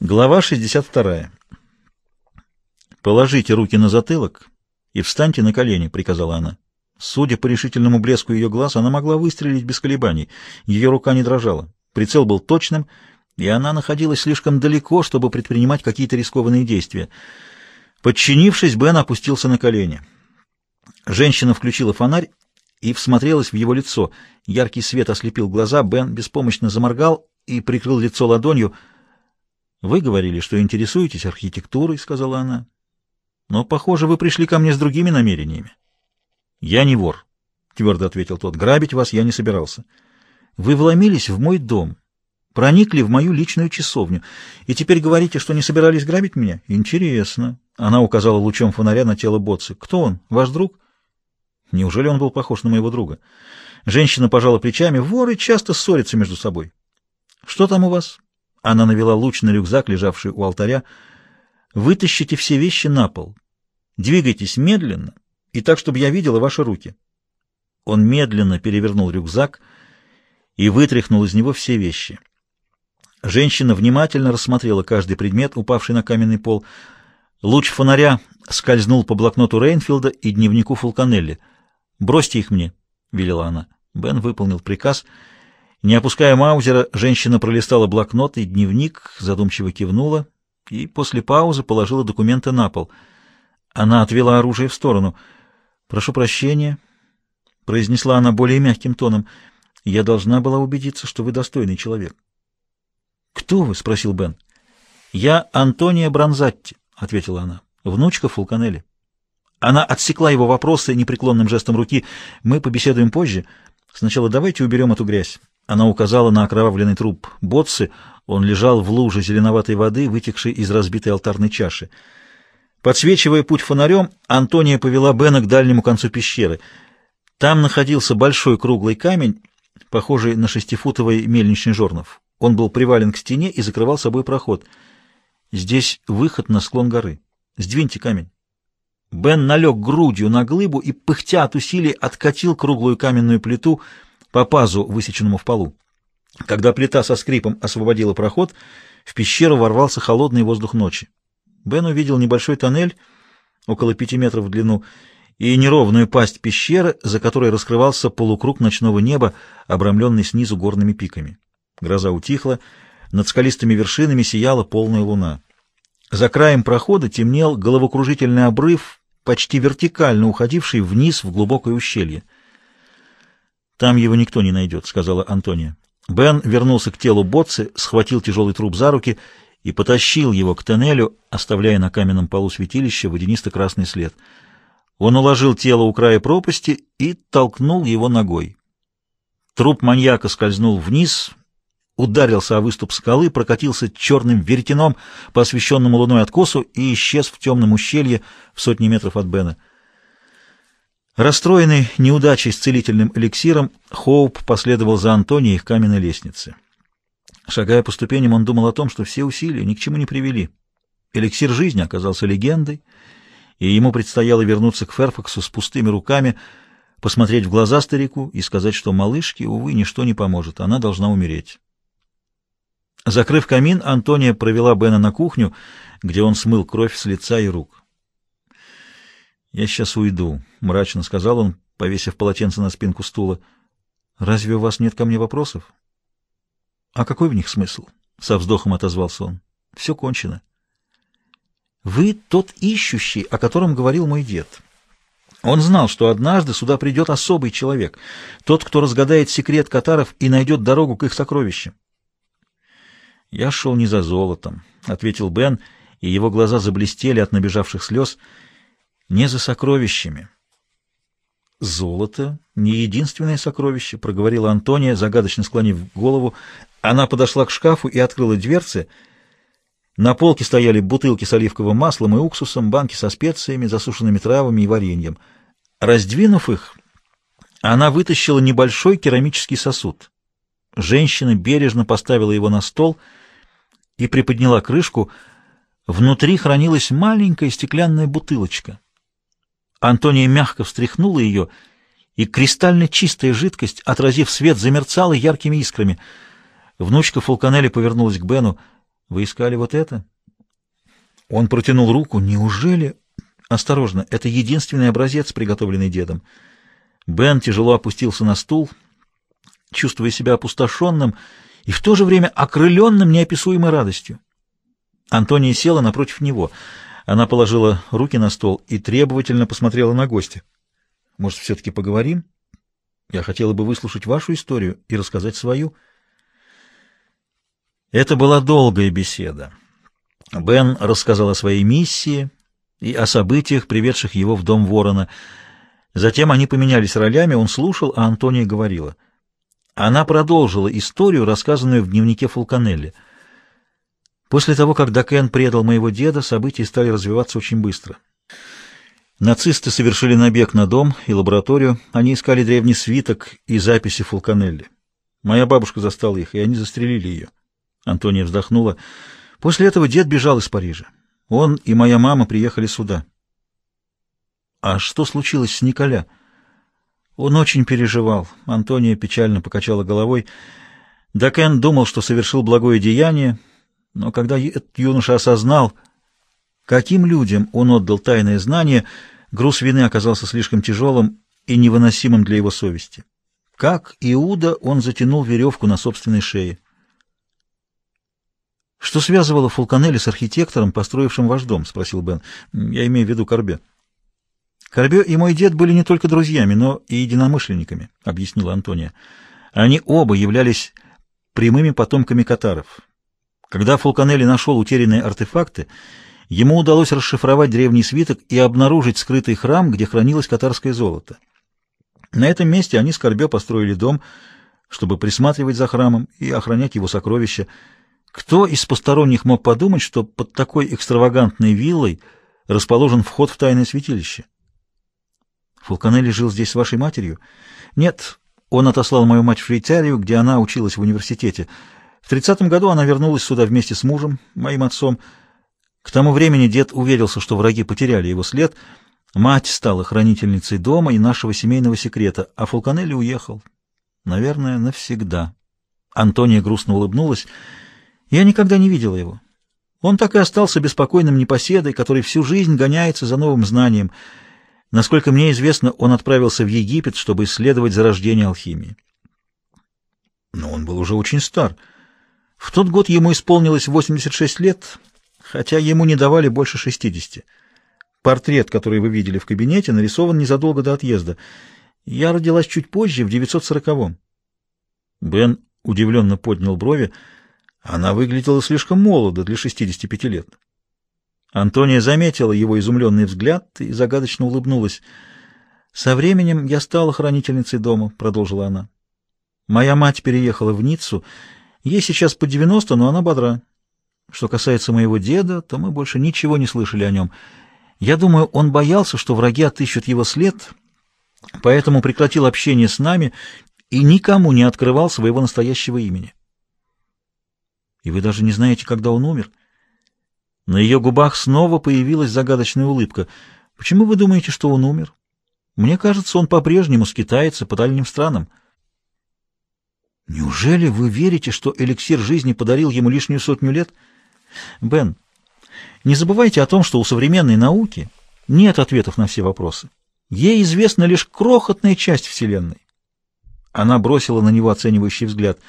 Глава 62. «Положите руки на затылок и встаньте на колени», — приказала она. Судя по решительному блеску ее глаз, она могла выстрелить без колебаний. Ее рука не дрожала. Прицел был точным, и она находилась слишком далеко, чтобы предпринимать какие-то рискованные действия. Подчинившись, Бен опустился на колени. Женщина включила фонарь и всмотрелась в его лицо. Яркий свет ослепил глаза, Бен беспомощно заморгал и прикрыл лицо ладонью — «Вы говорили, что интересуетесь архитектурой», — сказала она. «Но, похоже, вы пришли ко мне с другими намерениями». «Я не вор», — твердо ответил тот. «Грабить вас я не собирался. Вы вломились в мой дом, проникли в мою личную часовню, и теперь говорите, что не собирались грабить меня? Интересно». Она указала лучом фонаря на тело Боцци. «Кто он? Ваш друг?» Неужели он был похож на моего друга? Женщина пожала плечами. Воры часто ссорятся между собой. «Что там у вас?» Она навела луч на рюкзак, лежавший у алтаря. «Вытащите все вещи на пол. Двигайтесь медленно и так, чтобы я видела ваши руки». Он медленно перевернул рюкзак и вытряхнул из него все вещи. Женщина внимательно рассмотрела каждый предмет, упавший на каменный пол. Луч фонаря скользнул по блокноту Рейнфилда и дневнику Фулканелли. «Бросьте их мне», — велела она. Бен выполнил приказ — не опуская маузера, женщина пролистала блокнот и дневник, задумчиво кивнула и после паузы положила документы на пол. Она отвела оружие в сторону. «Прошу прощения», — произнесла она более мягким тоном, — «я должна была убедиться, что вы достойный человек». «Кто вы?» — спросил Бен. «Я Антония Бронзатти», — ответила она, — «внучка Фулканелли». Она отсекла его вопросы непреклонным жестом руки. «Мы побеседуем позже. Сначала давайте уберем эту грязь». Она указала на окровавленный труп Ботсы. Он лежал в луже зеленоватой воды, вытекшей из разбитой алтарной чаши. Подсвечивая путь фонарем, Антония повела Бена к дальнему концу пещеры. Там находился большой круглый камень, похожий на шестифутовый мельничный жорнов. Он был привален к стене и закрывал собой проход. Здесь выход на склон горы. Сдвиньте камень. Бен налег грудью на глыбу и, пыхтя от усилий, откатил круглую каменную плиту — по пазу, высеченному в полу. Когда плита со скрипом освободила проход, в пещеру ворвался холодный воздух ночи. Бен увидел небольшой тоннель, около пяти метров в длину, и неровную пасть пещеры, за которой раскрывался полукруг ночного неба, обрамленный снизу горными пиками. Гроза утихла, над скалистыми вершинами сияла полная луна. За краем прохода темнел головокружительный обрыв, почти вертикально уходивший вниз в глубокое ущелье. «Там его никто не найдет», — сказала Антония. Бен вернулся к телу Ботцы, схватил тяжелый труп за руки и потащил его к тоннелю, оставляя на каменном полу святилища водянисто-красный след. Он уложил тело у края пропасти и толкнул его ногой. Труп маньяка скользнул вниз, ударился о выступ скалы, прокатился черным веретеном по освещенному луной откосу и исчез в темном ущелье в сотни метров от Бена. Расстроенный неудачей с целительным эликсиром, Хоуп последовал за Антонией к каменной лестнице. Шагая по ступеням, он думал о том, что все усилия ни к чему не привели. Эликсир жизни оказался легендой, и ему предстояло вернуться к Ферфаксу с пустыми руками, посмотреть в глаза старику и сказать, что малышке, увы, ничто не поможет, она должна умереть. Закрыв камин, Антония провела Бена на кухню, где он смыл кровь с лица и рук. «Я сейчас уйду», — мрачно сказал он, повесив полотенце на спинку стула. «Разве у вас нет ко мне вопросов?» «А какой в них смысл?» — со вздохом отозвался он. «Все кончено». «Вы тот ищущий, о котором говорил мой дед». Он знал, что однажды сюда придет особый человек, тот, кто разгадает секрет катаров и найдет дорогу к их сокровищам. «Я шел не за золотом», — ответил Бен, и его глаза заблестели от набежавших слез — не за сокровищами. «Золото — не единственное сокровище», — проговорила Антония, загадочно склонив голову. Она подошла к шкафу и открыла дверцы. На полке стояли бутылки с оливковым маслом и уксусом, банки со специями, засушенными травами и вареньем. Раздвинув их, она вытащила небольшой керамический сосуд. Женщина бережно поставила его на стол и приподняла крышку. Внутри хранилась маленькая стеклянная бутылочка — Антония мягко встряхнула ее, и кристально чистая жидкость, отразив свет, замерцала яркими искрами. Внучка Фулканелли повернулась к Бену. Вы искали вот это? Он протянул руку. Неужели... Осторожно, это единственный образец, приготовленный дедом. Бен тяжело опустился на стул, чувствуя себя опустошенным и в то же время окрыленным неописуемой радостью. Антония села напротив него. Она положила руки на стол и требовательно посмотрела на гостя. «Может, все-таки поговорим? Я хотела бы выслушать вашу историю и рассказать свою». Это была долгая беседа. Бен рассказал о своей миссии и о событиях, приведших его в дом Ворона. Затем они поменялись ролями, он слушал, а Антония говорила. Она продолжила историю, рассказанную в дневнике Фулканелли. После того, как Дакен предал моего деда, события стали развиваться очень быстро. Нацисты совершили набег на дом и лабораторию. Они искали древний свиток и записи Фулканелли. Моя бабушка застала их, и они застрелили ее. Антония вздохнула. После этого дед бежал из Парижа. Он и моя мама приехали сюда. А что случилось с Николя? Он очень переживал. Антония печально покачала головой. Дакен думал, что совершил благое деяние, но когда этот юноша осознал, каким людям он отдал тайное знание, груз вины оказался слишком тяжелым и невыносимым для его совести. Как Иуда он затянул веревку на собственной шее. «Что связывало Фулканелли с архитектором, построившим ваш дом?» — спросил Бен. «Я имею в виду Корбе». «Корбе и мой дед были не только друзьями, но и единомышленниками», — объяснила Антония. «Они оба являлись прямыми потомками катаров. Когда Фулканелли нашел утерянные артефакты, ему удалось расшифровать древний свиток и обнаружить скрытый храм, где хранилось катарское золото. На этом месте они с Корбе построили дом, чтобы присматривать за храмом и охранять его сокровища. Кто из посторонних мог подумать, что под такой экстравагантной виллой расположен вход в тайное святилище? Фулканелли жил здесь с вашей матерью? Нет, он отослал мою мать в Швейцарию, где она училась в университете. В тридцатом году она вернулась сюда вместе с мужем, моим отцом. К тому времени дед уверился, что враги потеряли его след. Мать стала хранительницей дома и нашего семейного секрета, а Фулканелли уехал. Наверное, навсегда. Антония грустно улыбнулась. Я никогда не видела его. Он так и остался беспокойным непоседой, который всю жизнь гоняется за новым знанием. Насколько мне известно, он отправился в Египет, чтобы исследовать зарождение алхимии. Но он был уже очень стар. В тот год ему исполнилось 86 лет, хотя ему не давали больше 60. Портрет, который вы видели в кабинете, нарисован незадолго до отъезда. Я родилась чуть позже, в 940-м. Бен удивленно поднял брови. Она выглядела слишком молодо для 65 лет. Антония заметила его изумленный взгляд и загадочно улыбнулась. «Со временем я стала хранительницей дома», — продолжила она. «Моя мать переехала в Ниццу. Ей сейчас по 90, но она бодра. Что касается моего деда, то мы больше ничего не слышали о нем. Я думаю, он боялся, что враги отыщут его след, поэтому прекратил общение с нами и никому не открывал своего настоящего имени. И вы даже не знаете, когда он умер? На ее губах снова появилась загадочная улыбка. Почему вы думаете, что он умер? Мне кажется, он по-прежнему скитается по дальним странам. Неужели вы верите, что эликсир жизни подарил ему лишнюю сотню лет? Бен, не забывайте о том, что у современной науки нет ответов на все вопросы. Ей известна лишь крохотная часть Вселенной. Она бросила на него оценивающий взгляд —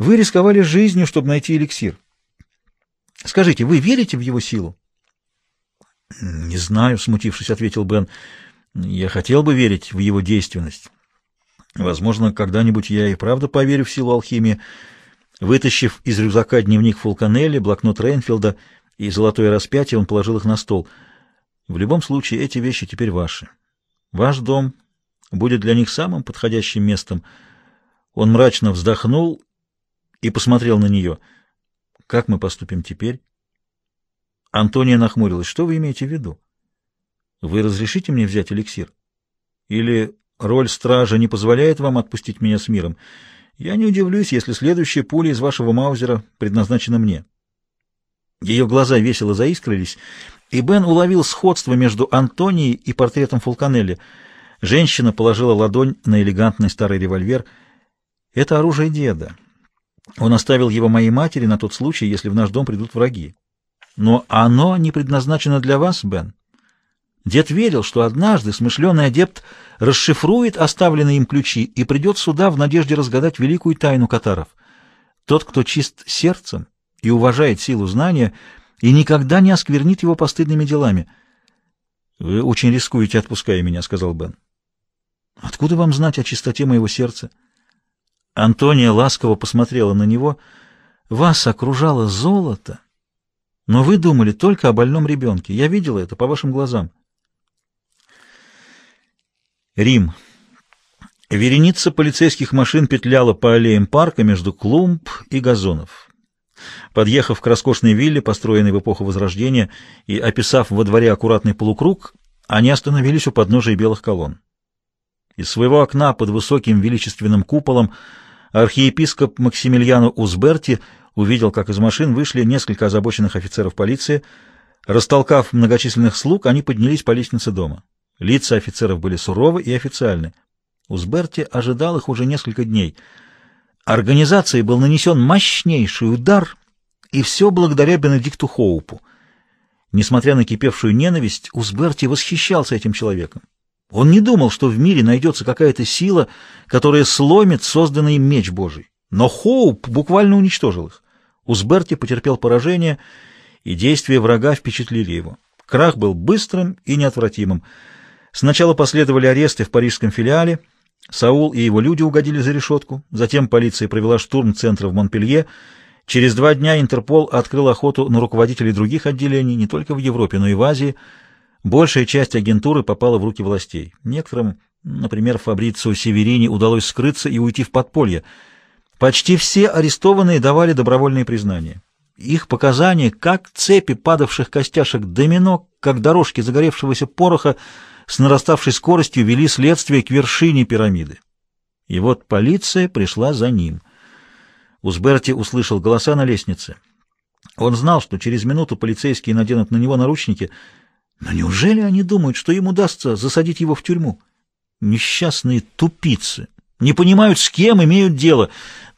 вы рисковали жизнью, чтобы найти эликсир. Скажите, вы верите в его силу? — Не знаю, — смутившись, ответил Бен. — Я хотел бы верить в его действенность. Возможно, когда-нибудь я и правда поверю в силу алхимии. Вытащив из рюкзака дневник Фулканелли, блокнот Рейнфилда и золотое распятие, он положил их на стол. В любом случае, эти вещи теперь ваши. Ваш дом будет для них самым подходящим местом. Он мрачно вздохнул и посмотрел на нее. «Как мы поступим теперь?» Антония нахмурилась. «Что вы имеете в виду? Вы разрешите мне взять эликсир? Или роль стража не позволяет вам отпустить меня с миром? Я не удивлюсь, если следующая пуля из вашего маузера предназначена мне». Ее глаза весело заискрились, и Бен уловил сходство между Антонией и портретом Фулканелли. Женщина положила ладонь на элегантный старый револьвер. «Это оружие деда». Он оставил его моей матери на тот случай, если в наш дом придут враги. Но оно не предназначено для вас, Бен. Дед верил, что однажды смышленый адепт расшифрует оставленные им ключи и придет сюда в надежде разгадать великую тайну катаров. Тот, кто чист сердцем и уважает силу знания, и никогда не осквернит его постыдными делами. — Вы очень рискуете, отпуская меня, — сказал Бен. — Откуда вам знать о чистоте моего сердца? Антония ласково посмотрела на него. — Вас окружало золото, но вы думали только о больном ребенке. Я видела это по вашим глазам. Рим. Вереница полицейских машин петляла по аллеям парка между клумб и газонов. Подъехав к роскошной вилле, построенной в эпоху Возрождения, и описав во дворе аккуратный полукруг, они остановились у подножия белых колонн. Из своего окна под высоким величественным куполом архиепископ Максимилиано Узберти увидел, как из машин вышли несколько озабоченных офицеров полиции. Растолкав многочисленных слуг, они поднялись по лестнице дома. Лица офицеров были суровы и официальны. Узберти ожидал их уже несколько дней. Организации был нанесен мощнейший удар, и все благодаря Бенедикту Хоупу. Несмотря на кипевшую ненависть, Узберти восхищался этим человеком. Он не думал, что в мире найдется какая-то сила, которая сломит созданный им меч Божий. Но Хоуп буквально уничтожил их. Узберти потерпел поражение, и действия врага впечатлили его. Крах был быстрым и неотвратимым. Сначала последовали аресты в парижском филиале, Саул и его люди угодили за решетку, затем полиция провела штурм центра в Монпелье, Через два дня Интерпол открыл охоту на руководителей других отделений не только в Европе, но и в Азии. Большая часть агентуры попала в руки властей. Некоторым, например, Фабрицио Северини удалось скрыться и уйти в подполье. Почти все арестованные давали добровольные признания. Их показания, как цепи падавших костяшек домино, как дорожки загоревшегося пороха, с нараставшей скоростью вели следствие к вершине пирамиды. И вот полиция пришла за ним — Узберти услышал голоса на лестнице. Он знал, что через минуту полицейские наденут на него наручники. Но неужели они думают, что им удастся засадить его в тюрьму? Несчастные тупицы! Не понимают, с кем имеют дело.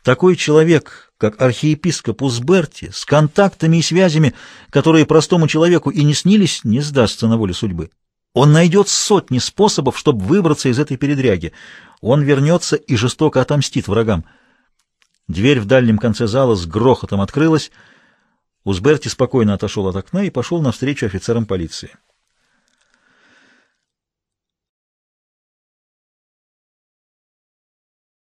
Такой человек, как архиепископ Узберти, с контактами и связями, которые простому человеку и не снились, не сдастся на волю судьбы. Он найдет сотни способов, чтобы выбраться из этой передряги. Он вернется и жестоко отомстит врагам. Дверь в дальнем конце зала с грохотом открылась. Узберти спокойно отошел от окна и пошел навстречу офицерам полиции.